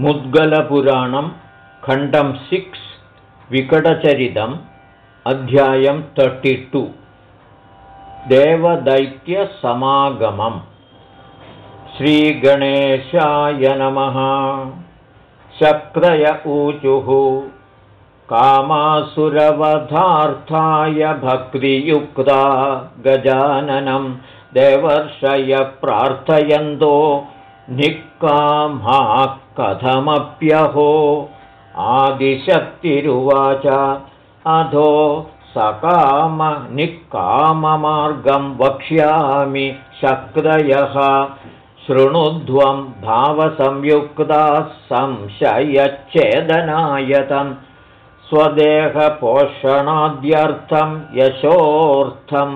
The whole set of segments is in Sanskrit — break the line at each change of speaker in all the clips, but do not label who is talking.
मुद्गलपुराणं खण्डं सिक्स् विकटचरितम् अध्यायं तर्टि टु देवदैत्यसमागमम्. श्रीगणेशाय नमः. शक्रय ऊचुः. कामासुरवधार्थाय भक्तियुक्ता गजाननं. देवर्षय प्रार्थयन्तो निक्कामा कथमप्यहो आदिशक्तिरुवाच अधो सकामनिक्काममार्गं वक्ष्यामि शक्रयः शृणुध्वं भावसंयुक्ताः संशयच्छेदनायतं स्वदेहपोषणाद्यर्थं यशोऽर्थं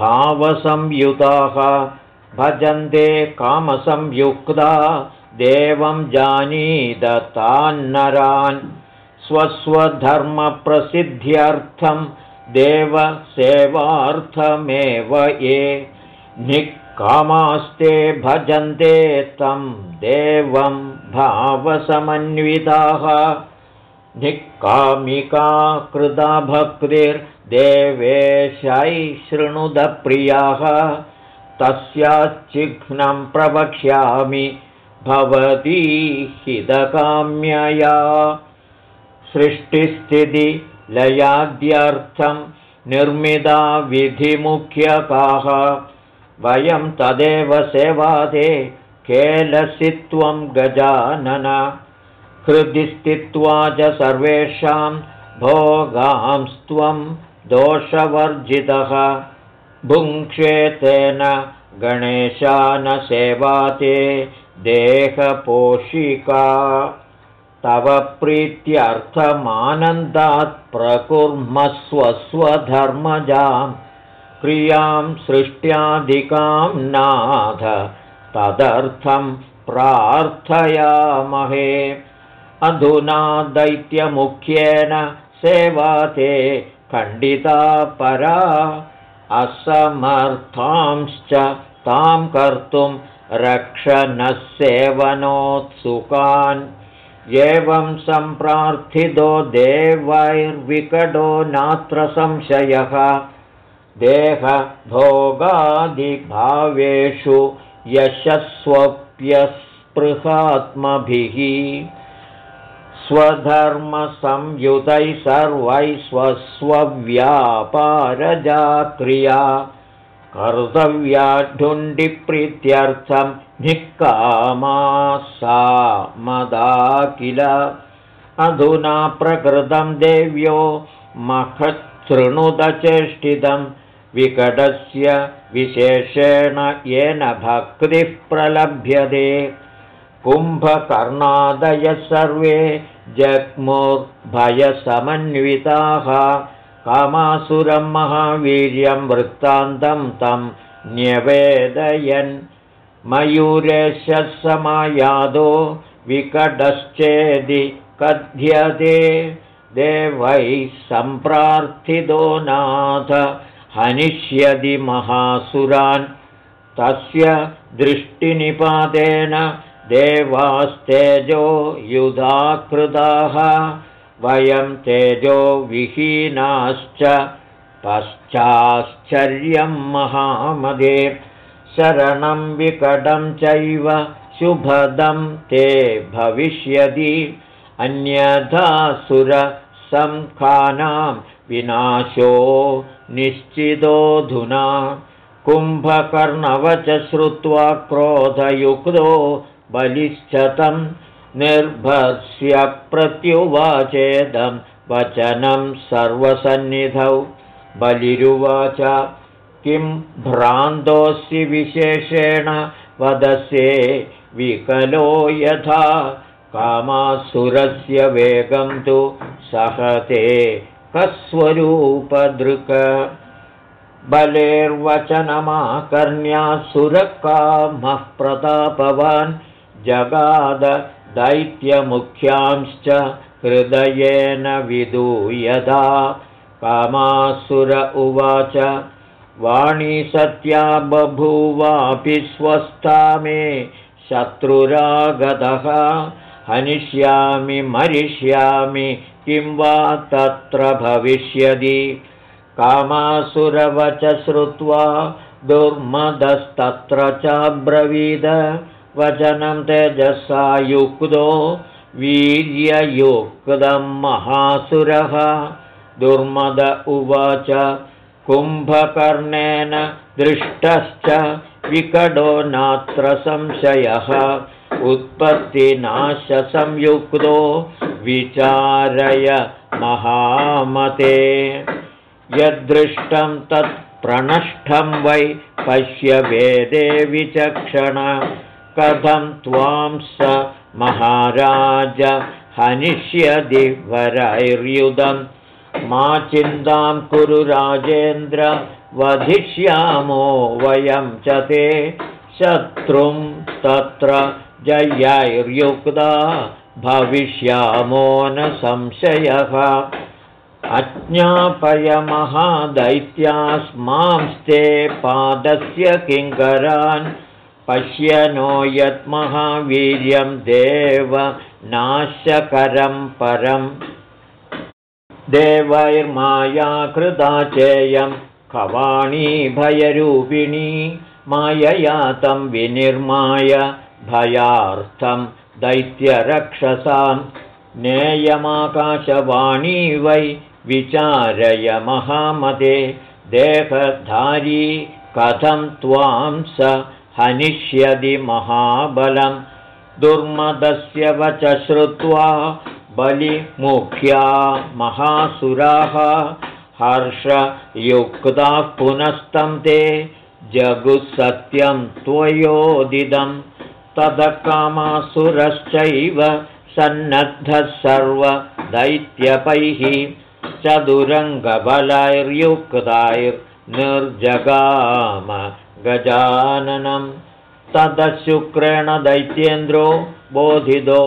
भावसंयुताः भजन्ते कामसंयुक्ता देवं जानीदतान्नरान् स्वस्वधर्मप्रसिद्ध्यर्थं देवसेवार्थमेव ये निःकामास्ते भजन्ते तं देवं भावसमन्विताः निःकामिका कृता भक्तिर्देवेशै शृणुदप्रियाः तस्याच्चिह्नं प्रवक्ष्यामि भवती हितकाम्यया। सृष्टिस्थितिलयाद्यर्थं निर्मिता विधिमुख्यकाः। वयं तदेव सेवादे केलसि त्वं गजानन। हृदि स्थित्वा च सर्वेषां भोगांस्त्वं दोषवर्जितः। भुङ्क्षेतेन गणेशानसेवाते देहपोषिका। तव प्रीत्यर्थमानन्दात् प्रकुर्मस्वस्वधर्मजां क्रियां सृष्ट्याधिकां नाथ तदर्थं प्रार्थयामहे। अधुना दैत्यमुख्येन सेवाते खण्डिता परा असमर्थांश्च तां कर्तुं रक्षणः सेवनोत्सुकान् एवं सम्प्रार्थितो देवैर्विकटो नात्र संशयः। देहभोगादिभावेषु यशस्वप्यस्पृहात्मभिः। स्वधर्मसंयुतैः सर्वैः स्वस्वव्यापारजाक्रिया कर्तव्याढुण्डिप्रीत्यर्थं निःकामा सा मदा किल अधुना प्रकृतं देव्यो मखच्छृणुदचेष्टितं विकटस्य विशेषेण येन भक्तिः प्रलभ्यते। कुम्भकर्णादयः सर्वे जग्मुर्भयसमन्विताः कामासुरं महावीर्यं वृत्तान्तं तं न्यवेदयन्। मयूरेशः समायादो विकटश्चेदि कथ्यते। देवैः सम्प्रार्थितो नाथ हनिष्यति महासुरान्। तस्य दृष्टिनिपातेन देवास्तेजो युधाकृताः वयं तेजोविहीनाश्च पश्चाश्चर्यं महामदे। शरणं विकटं चैव शुभदं ते भविष्यति। अन्यथा सुरसंखानां विनाशो निश्चितोऽधुना। कुम्भकर्णवच श्रुत्वा क्रोधयुक्तो बलिश्चतं निर्भस्य प्रत्युवाचेदं वचनं सर्वसन्निधौ। बलिरुवाच किं भ्रान्तोऽसि विशेषेण वदसे विकलो यथा कामासुरस्य वेगं तु सहते कस्वरूपदृक्। बलेर्वचनमाकर्ण्यासुरकामः प्रतापवान् जगाद दैत्यमुख्यांश्च हृदयेन विदूयदा। कामासुर उवाच वाणी सत्या बभूवापि स्वस्था मे शत्रुरागतः हनिष्यामि मरिष्यामि किं वा तत्र भविष्यति? कामासुरवच श्रुत्वा दुर्मदस्तत्र चाब्रवीद वचनं तेजसा युक्तो वीर्ययुक्तं महासुरः। दुर्मद उवाच कुम्भकर्णेन दृष्टश्च विकडो नात्र संशयः। उत्पत्तिनाशसंयुक्तो विचारय महामते। यदृष्टं तत् प्रणष्टं वै पश्य वेदे विचक्षण कथं त्वां स महाराज? हनिष्यदि वरैर्युधं मा चिन्तां कुरु राजेन्द्र वधिष्यामो वयं च ते। शत्रुं तत्र जयैर्युक्ता भविष्यामो न संशयः। अज्ञापयमहादैत्यास्मांस्ते पादस्य किङ्करान् पश्य नो यत् महावीर्यं देव नाशकरं परम् देवैर्माया कृता चेयं खवाणी भयरूपिणी मायया तं विनिर्माय भयार्थं दैत्यरक्षसां। नेयमाकाशवाणी वै विचारय महामते देहधारी कथं त्वां स हनिष्यदि महाबलं दुर्मदस्य वच श्रुत्वा बलिमुख्या महासुराः हर्षयुक्ताः पुनस्तं ते जगुसत्यं त्वयोदिदं तदकामासुरश्चैव सन्नद्धः सर्वदैत्यपैः चतुरङ्गबलैर्युक्तैर्निर्जगाम गजाननं तदशुक्रेण दैत्येन्द्रो बोधितो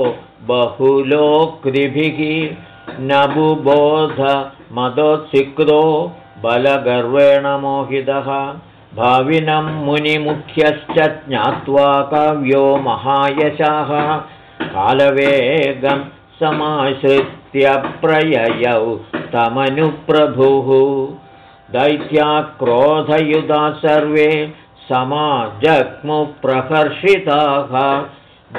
बहुलोक्तिभिः न बुबोधमदोत्सिक्तो बलगर्वेण मोहितः भाविनं मुनिमुख्यश्च ज्ञात्वा काव्यो महायशाः कालवेगं समाश्रित्य प्रययौ तमनुप्रभुः दैत्याक्रोधयुधा सर्वे समाजग्मुप्रहर्षिताः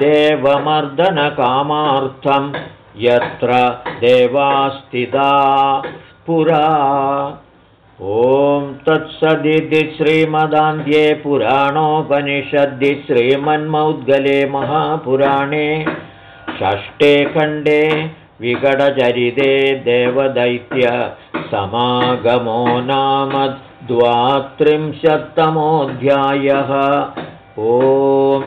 देवमर्दनकामार्थं यत्र देवास्तिदा पुरा। ॐ तत्सदिति श्रीमदान्ध्ये पुराणोपनिषद्दि श्रीमन्मौद्गले महापुराणे षष्ठे खण्डे विकटचरिते देवदैत्य समागमो नाम द्वात्रिंशत्तमोऽध्यायः ओम्